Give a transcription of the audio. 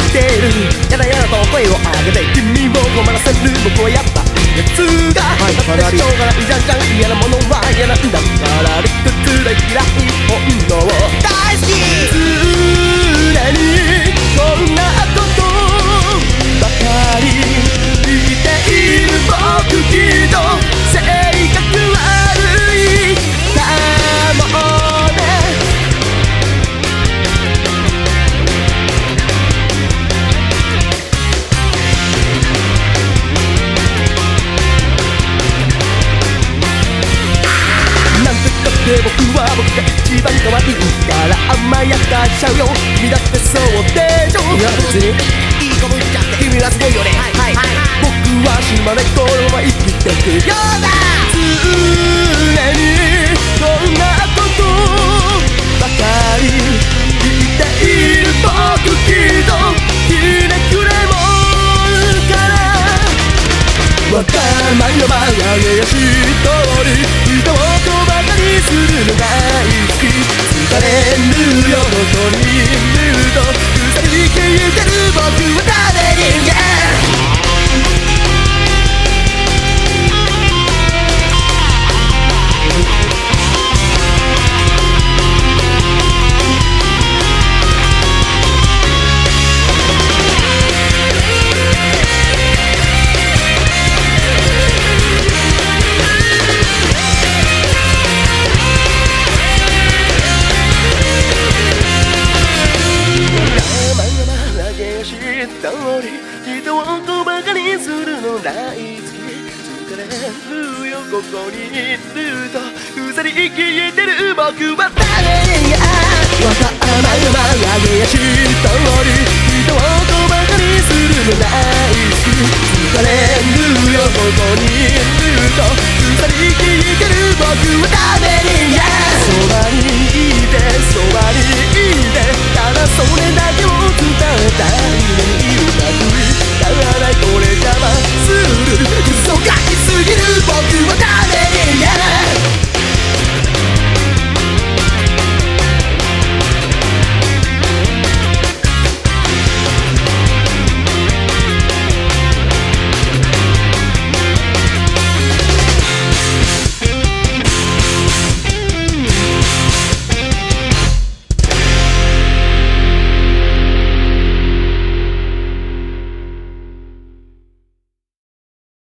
してる。やだやだと声を上げて。君を困らせる僕はやっぱやつがだってしょうがないじゃんじゃん。嫌なもの僕は僕が一番可愛いから甘やかしちゃうよ。君だってそうでしょ？いや別にいい子ぶっちゃって君はすごいよねはいはい。僕は島根このまま生きてくよ。うだわがままやげやし通り。人を小バカにするのが好き。疲れるよ元にいると腐り消えてる僕は。ここにいるとうさり生きてる。僕は誰やわがままがげし通り。人を小バカにする